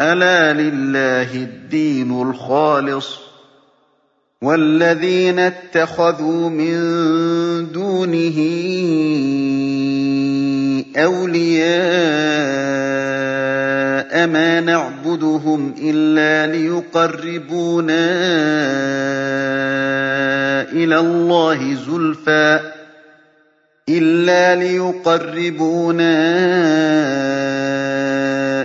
أَلَا لِلَّهِ الدِّينُ الْخَالِصُ ۚ وَالَّذِينَ اتَّخَذُوا مِن دُونِهِ أَوْلِيَاءَ مَا نَعْبُدُهُمْ إِلَّا لِيُقَرِّبُونَا إِلَى اللَّهِ زُلْفَىٰ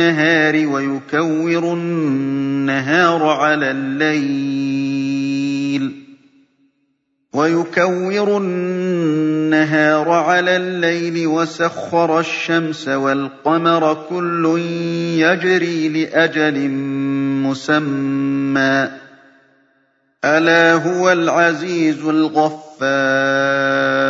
النَّهَارِ وَيُكَوِّرُ النَّهَارَ عَلَى اللَّيْلِ. وَسَخَّرَ الشَّمْسَ وَالْقَمَرَ ۖ كُلٌّ يَجْرِي لِأَجَلٍ مُّسَمًّى ۗ. أَلَا هُوَ الْعَزِيزُ الْغَفَّارُ.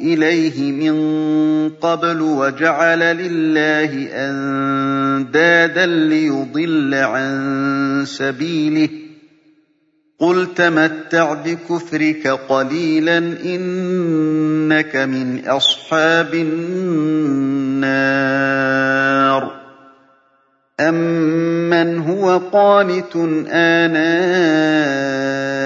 إِلَيْهِ مِن قَبْلُ وَجَعَلَ لِلَّهِ أَندَادًا لِّيُضِلَّ عَن سَبِيلِهِ ۗ. قُلْ تَمَتَّعْ بِكُفْرِكَ قَلِيلًا ۖ إِنَّكَ مِنْ أَصْحَابِ النَّارِ. أَمَّنْ هُوَ قَانِتٌ آنَاءَ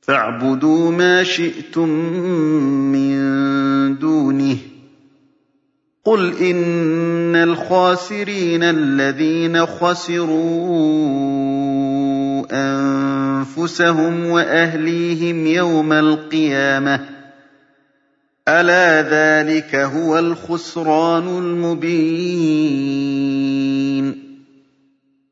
فَاعْبُدُوا مَا شِئْتُم مِّن دُونِهِ ۗ. قُلْ إِنَّ الْخَاسِرِينَ الَّذِينَ خَسِرُوا أَنفُسَهُمْ وَأَهْلِيهِمْ يَوْمَ الْقِيَامَةِ ۗ. أَلَا ذَٰلِكَ هُوَ الْخُسْرَانُ الْمُبِينُ.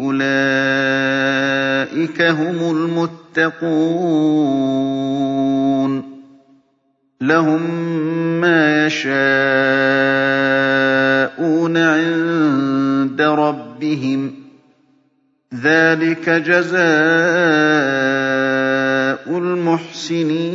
أُولَٰئِكَ هُمُ الْمُتَّقُونَ لَهُم مَّا يَشَاءُونَ عِندَ رَبِّهِمْ ۚ ذَٰلِكَ جَزَاءُ الْمُحْسِنِينَ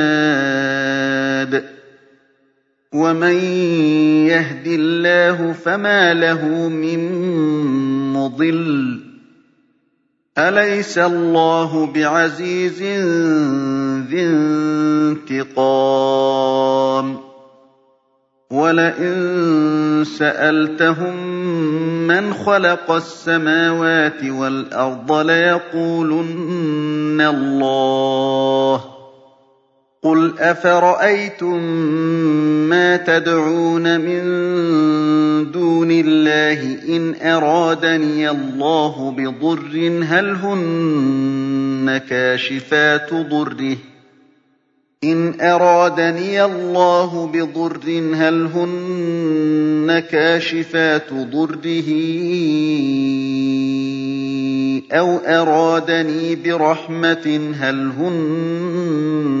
وَمَن يَهْدِ اللَّهُ فَمَا لَهُ مِن مُّضِلٍّ ۗ أَلَيْسَ اللَّهُ بِعَزِيزٍ ذِي انتِقَامٍ وَلَئِن سَأَلْتَهُم مَّنْ خَلَقَ السَّمَاوَاتِ وَالْأَرْضَ لَيَقُولُنَّ اللَّهُ ۚ قُلْ أَفَرَأَيْتُم مَّا تَدْعُونَ مِن دُونِ اللَّهِ إِنْ أَرَادَنِيَ اللَّهُ بِضُرٍّ هَلْ هُنَّ كَاشِفَاتُ ضُرِّهِ؟ إِنْ أَرَادَنِيَ اللَّهُ بِضُرٍّ هَلْ هُنَّ كَاشِفَاتُ ضُرِّهِ؟ أَوْ أَرَادَنِي بِرَحْمَةٍ هَلْ هُنَّ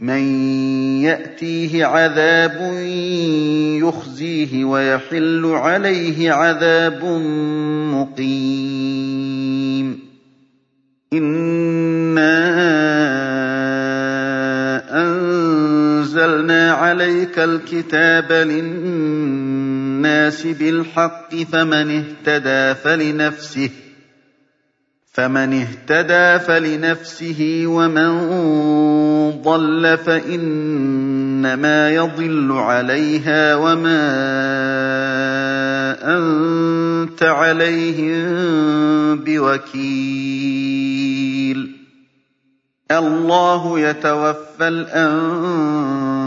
مَن يَأْتِيهِ عَذَابٌ يُخْزِيهِ وَيَحِلُّ عَلَيْهِ عَذَابٌ مُّقِيمٌ أَنزَلْنَا عَلَيْكَ الْكِتَابَ لِلنَّاسِ بِالْحَقِّ ۖ فَمَنِ اهْتَدَىٰ فَلِنَفْسِهِ ۖ وَمَن ضَلَّ فَإِنَّمَا يَضِلُّ عَلَيْهَا ۖ وَمَا أَنتَ عَلَيْهِم بِوَكِيلٍ. اللَّهُ يَتَوَفَّى الْأَنفُسَ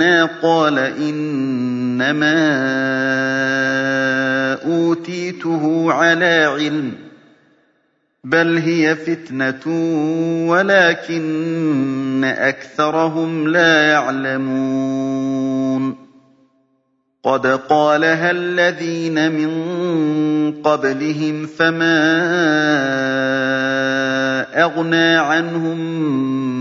مِّنَّا قَالَ إِنَّمَا أُوتِيتُهُ عَلَىٰ عِلْمٍ ۚ بَلْ هِيَ فِتْنَةٌ وَلَٰكِنَّ أَكْثَرَهُمْ لَا يَعْلَمُونَ. قَدْ قَالَهَا الَّذِينَ مِن قَبْلِهِمْ فَمَا أَغْنَىٰ عَنْهُم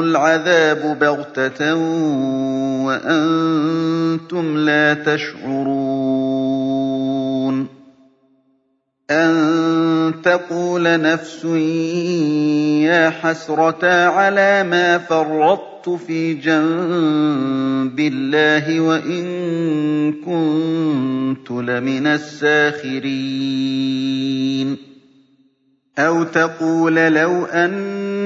الْعَذَابُ بَغْتَةً وَأَنتُمْ لَا تَشْعُرُونَ أَن تَقُولَ نَفْسٌ يَا حَسْرَتَا عَلَىٰ مَا فَرَّطتُ فِي جَنبِ اللَّهِ وَإِن كُنتُ لَمِنَ السَّاخِرِينَ أَوْ تَقُولَ لَوْ أَنَّ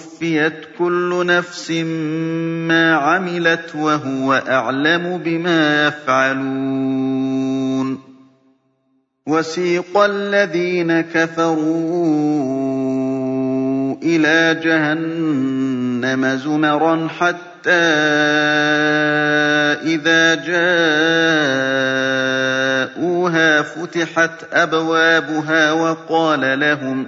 وَوُفِّيَتْ كُلُّ نَفْسٍ مَّا عَمِلَتْ وَهُوَ أَعْلَمُ بِمَا يَفْعَلُونَ. وَسِيقَ الَّذِينَ كَفَرُوا إِلَىٰ جَهَنَّمَ زُمَرًا حَتَّىٰ إِذَا جَاءُوهَا فُتِحَتْ أَبْوَابُهَا وَقَالَ لَهُمْ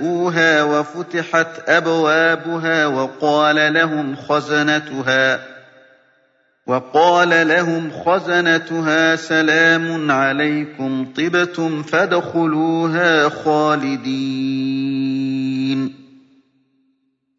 جَاءُوهَا وَفُتِحَتْ أَبْوَابُهَا وَقَالَ لَهُمْ خَزَنَتُهَا سَلَامٌ عَلَيْكُمْ طِبْتُمْ فَادْخُلُوهَا خَالِدِينَ.